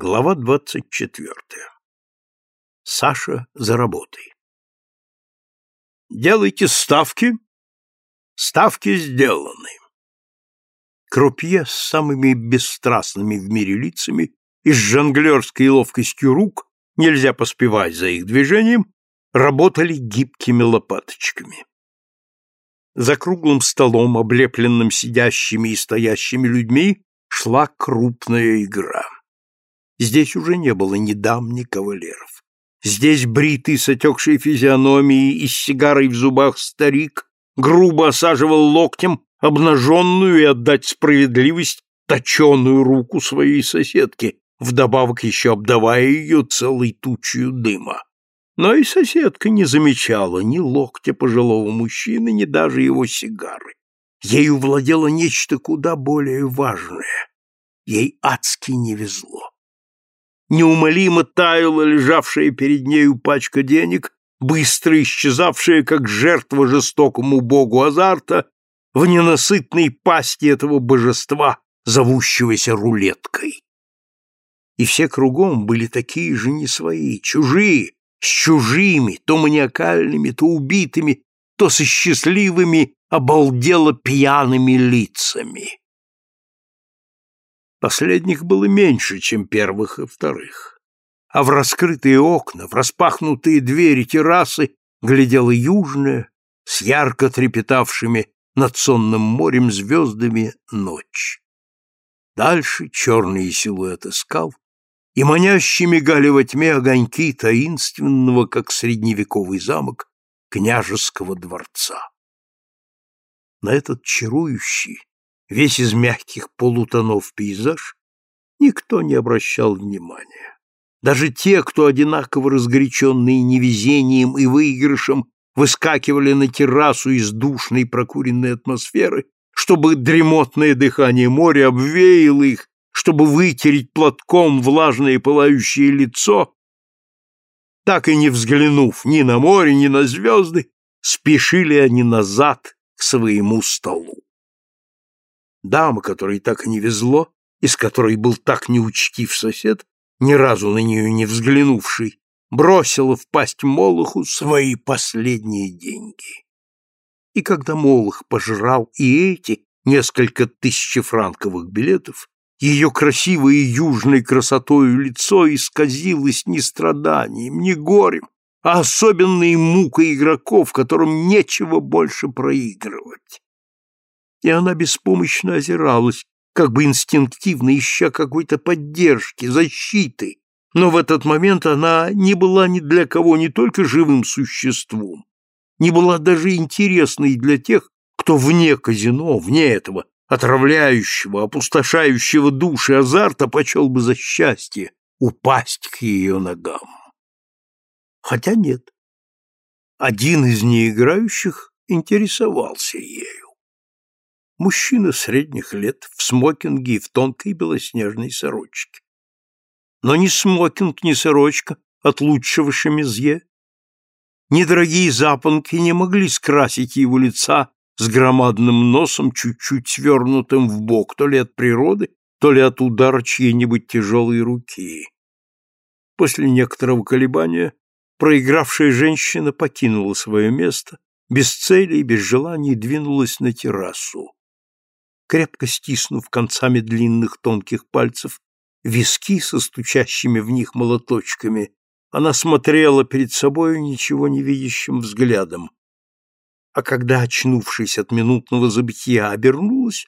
Глава двадцать четвертая. Саша за работой. Делайте ставки. Ставки сделаны. Крупье с самыми бесстрастными в мире лицами и с жонглерской ловкостью рук, нельзя поспевать за их движением, работали гибкими лопаточками. За круглым столом, облепленным сидящими и стоящими людьми, шла крупная игра. Здесь уже не было ни дам, ни кавалеров. Здесь бритый с отекшей физиономией и с сигарой в зубах старик грубо осаживал локтем обнаженную и отдать справедливость точеную руку своей соседки, вдобавок еще обдавая ее целой тучью дыма. Но и соседка не замечала ни локтя пожилого мужчины, ни даже его сигары. Ею владело нечто куда более важное. Ей адски не везло неумолимо таяла лежавшая перед нею пачка денег, быстро исчезавшая, как жертва жестокому богу азарта, в ненасытной пасти этого божества, зовущегося рулеткой. И все кругом были такие же не свои, чужие, с чужими, то маниакальными, то убитыми, то со счастливыми, обалдело пьяными лицами. Последних было меньше, чем первых и вторых. А в раскрытые окна, в распахнутые двери террасы глядела южная, с ярко трепетавшими над сонным морем звездами ночь. Дальше черные силуэты скал и манящие мигали во тьме огоньки таинственного, как средневековый замок, княжеского дворца. На этот чарующий, весь из мягких полутонов пейзаж, никто не обращал внимания. Даже те, кто одинаково разгоряченные невезением и выигрышем, выскакивали на террасу из душной прокуренной атмосферы, чтобы дремотное дыхание моря обвеяло их, чтобы вытереть платком влажное пылающее лицо, так и не взглянув ни на море, ни на звезды, спешили они назад к своему столу. Дама, которой так не везло, и с которой был так неучтив сосед, ни разу на нее не взглянувший, бросила в пасть Молоху свои последние деньги. И когда Молох пожрал и эти несколько тысячефранковых билетов, ее красивое южной красотою лицо исказилось не страданием, не горем, а особенной мукой игроков, которым нечего больше проигрывать и она беспомощно озиралась, как бы инстинктивно ища какой-то поддержки, защиты. Но в этот момент она не была ни для кого не только живым существом, не была даже интересной для тех, кто вне казино, вне этого отравляющего, опустошающего души азарта почел бы за счастье упасть к ее ногам. Хотя нет. Один из неиграющих интересовался ею. Мужчина средних лет в смокинге и в тонкой белоснежной сорочке. Но ни смокинг, ни сорочка от лучшего шемизье, ни дорогие запонки не могли скрасить его лица с громадным носом, чуть-чуть свернутым в бок, то ли от природы, то ли от удара чьей-нибудь тяжелой руки. После некоторого колебания проигравшая женщина покинула свое место, без цели и без желаний двинулась на террасу крепко стиснув концами длинных тонких пальцев виски со стучащими в них молоточками, она смотрела перед собою ничего не видящим взглядом. А когда, очнувшись от минутного забытия, обернулась,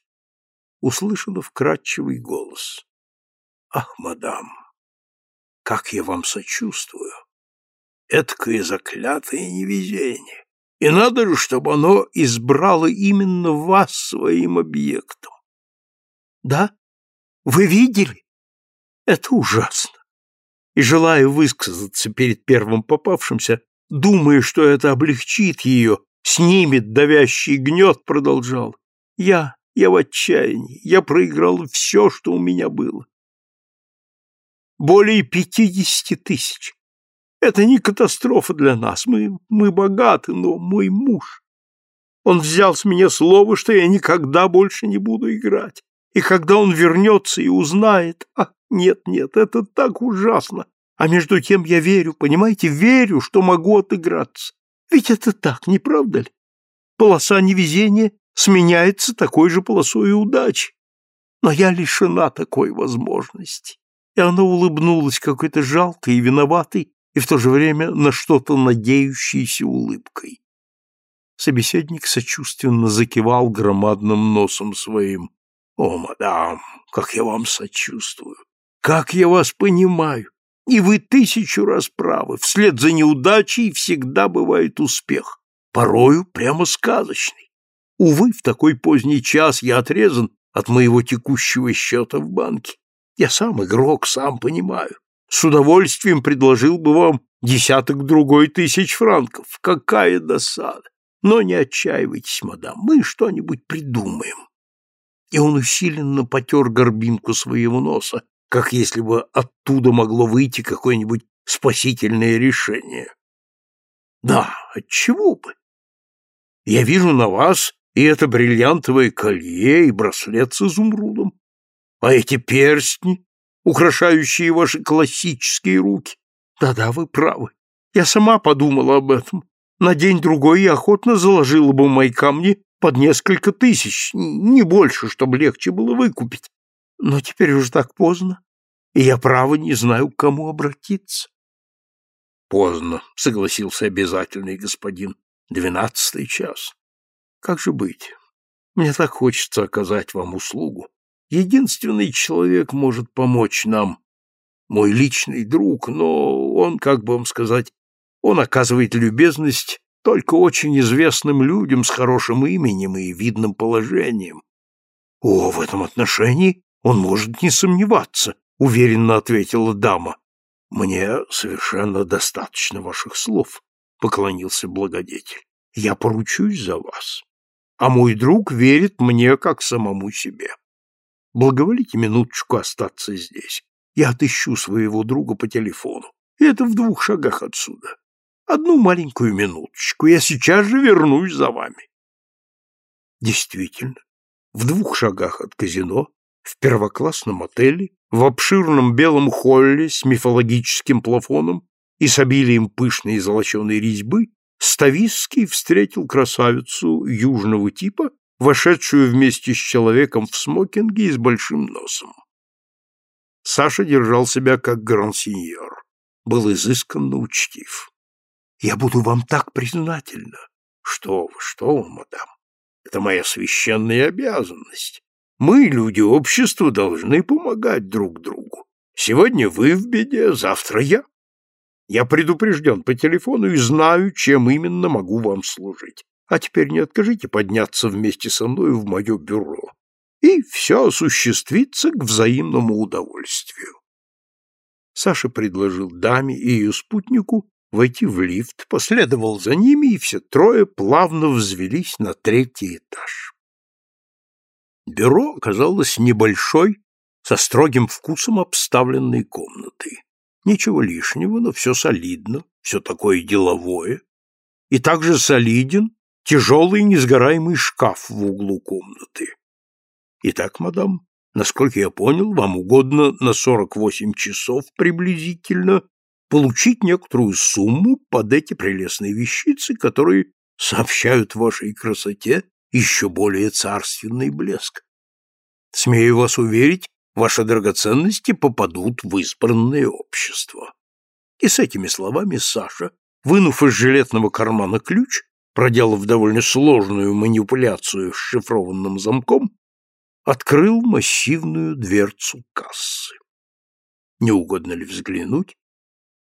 услышала вкрадчивый голос. «Ах, мадам, как я вам сочувствую! Эдакое заклятое невезение! И надо же, чтобы оно избрало именно вас своим объектом. Да? Вы видели? Это ужасно. И желая высказаться перед первым попавшимся, думая, что это облегчит ее, снимет давящий гнет, продолжал. Я, я в отчаянии, я проиграл все, что у меня было. Более пятидесяти тысяч. Это не катастрофа для нас. Мы, мы богаты, но мой муж... Он взял с меня слово, что я никогда больше не буду играть. И когда он вернется и узнает... А, Нет, нет, это так ужасно. А между тем я верю, понимаете, верю, что могу отыграться. Ведь это так, не правда ли? Полоса невезения сменяется такой же полосой удачи. Но я лишена такой возможности. И она улыбнулась какой-то жалкой и виноватой, и в то же время на что-то надеющейся улыбкой. Собеседник сочувственно закивал громадным носом своим. «О, мадам, как я вам сочувствую! Как я вас понимаю! И вы тысячу раз правы. Вслед за неудачей всегда бывает успех. Порою прямо сказочный. Увы, в такой поздний час я отрезан от моего текущего счета в банке. Я сам игрок, сам понимаю. С удовольствием предложил бы вам десяток другой тысяч франков. Какая досада! Но не отчаивайтесь, мадам, мы что-нибудь придумаем. И он усиленно потер горбинку своего носа, как если бы оттуда могло выйти какое-нибудь спасительное решение. Да, отчего бы? Я вижу на вас и это бриллиантовое колье, и браслет с изумрудом. А эти перстни, украшающие ваши классические руки. Да-да, вы правы. Я сама подумала об этом. На день-другой я охотно заложила бы мои камни под несколько тысяч, не больше, чтобы легче было выкупить. Но теперь уже так поздно, и я, право, не знаю, к кому обратиться. Поздно, согласился обязательный господин. Двенадцатый час. Как же быть? Мне так хочется оказать вам услугу. Единственный человек может помочь нам, мой личный друг, но он, как бы вам сказать, он оказывает любезность только очень известным людям с хорошим именем и видным положением. О, в этом отношении он может не сомневаться, уверенно ответила дама. Мне совершенно достаточно ваших слов, поклонился благодетель. Я поручусь за вас а мой друг верит мне как самому себе. Благоволите минуточку остаться здесь. Я отыщу своего друга по телефону. И это в двух шагах отсюда. Одну маленькую минуточку. Я сейчас же вернусь за вами. Действительно, в двух шагах от казино, в первоклассном отеле, в обширном белом холле с мифологическим плафоном и с обилием пышной и золоченой резьбы Стависский встретил красавицу южного типа, вошедшую вместе с человеком в смокинге и с большим носом. Саша держал себя как гран-сеньор, был изысканно учтив. «Я буду вам так признательна!» «Что вы, что вы, мадам! Это моя священная обязанность. Мы, люди общества, должны помогать друг другу. Сегодня вы в беде, завтра я. Я предупрежден по телефону и знаю, чем именно могу вам служить. А теперь не откажите подняться вместе со мной в мое бюро, и все осуществится к взаимному удовольствию. Саша предложил даме и ее спутнику войти в лифт, последовал за ними, и все трое плавно взвелись на третий этаж. Бюро оказалось небольшой, со строгим вкусом обставленной комнатой. Ничего лишнего, но все солидно, все такое деловое. И также солиден тяжелый несгораемый шкаф в углу комнаты. Итак, мадам, насколько я понял, вам угодно на 48 часов приблизительно получить некоторую сумму под эти прелестные вещицы, которые сообщают вашей красоте еще более царственный блеск. Смею вас уверить, ваши драгоценности попадут в избранное общество. И с этими словами Саша, вынув из жилетного кармана ключ, проделав довольно сложную манипуляцию с шифрованным замком, открыл массивную дверцу кассы. Не угодно ли взглянуть?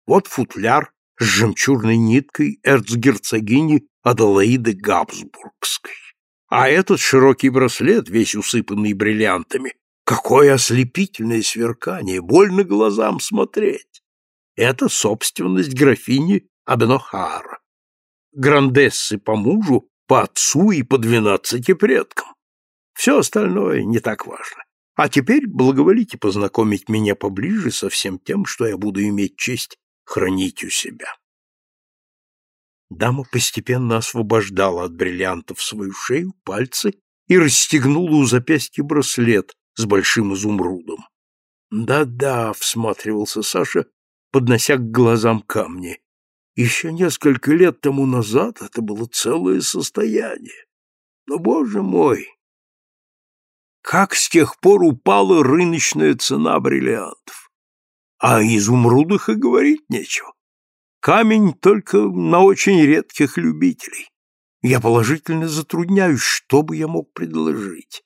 Вот футляр с жемчужной ниткой эрцгерцогини Аделаиды Габсбургской. А этот широкий браслет, весь усыпанный бриллиантами, Какое ослепительное сверкание! Больно глазам смотреть! Это собственность графини Абенохара, грандессы по мужу, по отцу и по двенадцати предкам. Все остальное не так важно. А теперь благоволите познакомить меня поближе со всем тем, что я буду иметь честь хранить у себя. Дама постепенно освобождала от бриллиантов свою шею, пальцы и расстегнула у запястья браслет, с большим изумрудом. Да-да, всматривался Саша, поднося к глазам камни. Еще несколько лет тому назад это было целое состояние. Но, боже мой, как с тех пор упала рыночная цена бриллиантов. А о изумрудах и говорить нечего. Камень только на очень редких любителей. Я положительно затрудняюсь, что бы я мог предложить.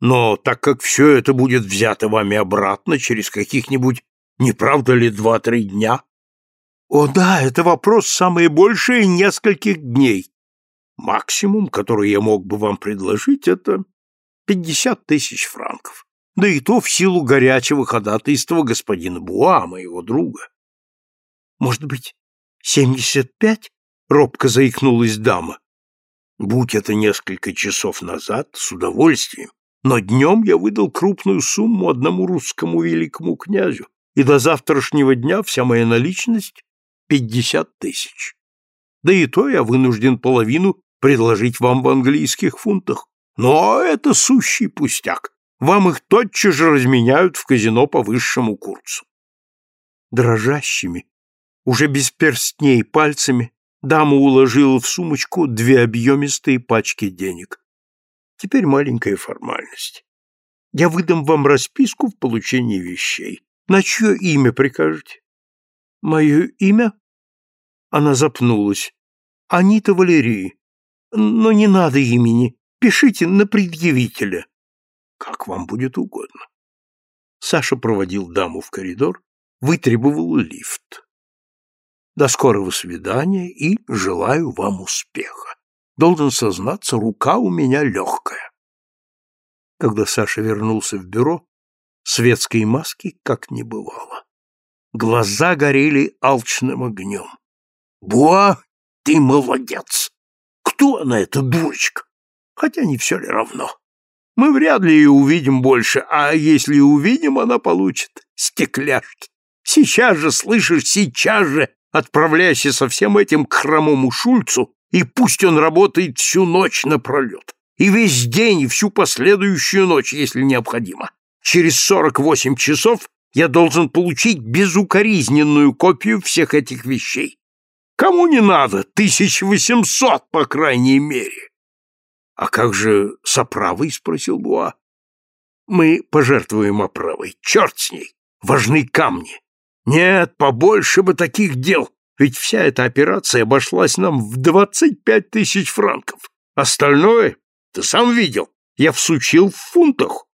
Но так как все это будет взято вами обратно через каких-нибудь, не правда ли, два-три дня? О да, это вопрос самое большее нескольких дней. Максимум, который я мог бы вам предложить, это пятьдесят тысяч франков. Да и то в силу горячего ходатайства господина Буа, моего друга. Может быть, семьдесят пять? Робко заикнулась дама. Будь это несколько часов назад, с удовольствием, но днем я выдал крупную сумму одному русскому великому князю, и до завтрашнего дня вся моя наличность — пятьдесят тысяч. Да и то я вынужден половину предложить вам в английских фунтах. Но это сущий пустяк. Вам их тотчас же разменяют в казино по высшему курсу. Дрожащими, уже без перстней пальцами, дама уложила в сумочку две объемистые пачки денег. Теперь маленькая формальность. Я выдам вам расписку в получении вещей. На чье имя прикажете? Мое имя? Она запнулась. Анита Валерии. Но не надо имени. Пишите на предъявителя. Как вам будет угодно. Саша проводил даму в коридор, вытребовал лифт. До скорого свидания и желаю вам успеха. Должен сознаться, рука у меня легкая. Когда Саша вернулся в бюро, светской маски как не бывало. Глаза горели алчным огнем. «Буа, ты молодец! Кто она, эта дурочка? Хотя не все ли равно. Мы вряд ли ее увидим больше, а если увидим, она получит стекляшки. Сейчас же, слышишь, сейчас же отправляйся со всем этим к хромому Шульцу и пусть он работает всю ночь напролет, и весь день, и всю последующую ночь, если необходимо. Через сорок восемь часов я должен получить безукоризненную копию всех этих вещей. Кому не надо? Тысяч восемьсот, по крайней мере. — А как же с оправой? — спросил Буа. — Мы пожертвуем оправой. Черт с ней! Важны камни. Нет, побольше бы таких дел. Ведь вся эта операция обошлась нам в двадцать пять тысяч франков. Остальное, ты сам видел, я всучил в фунтах,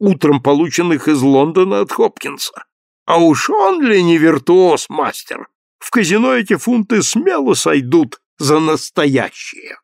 утром полученных из Лондона от Хопкинса. А уж он ли не виртуоз, мастер? В казино эти фунты смело сойдут за настоящие.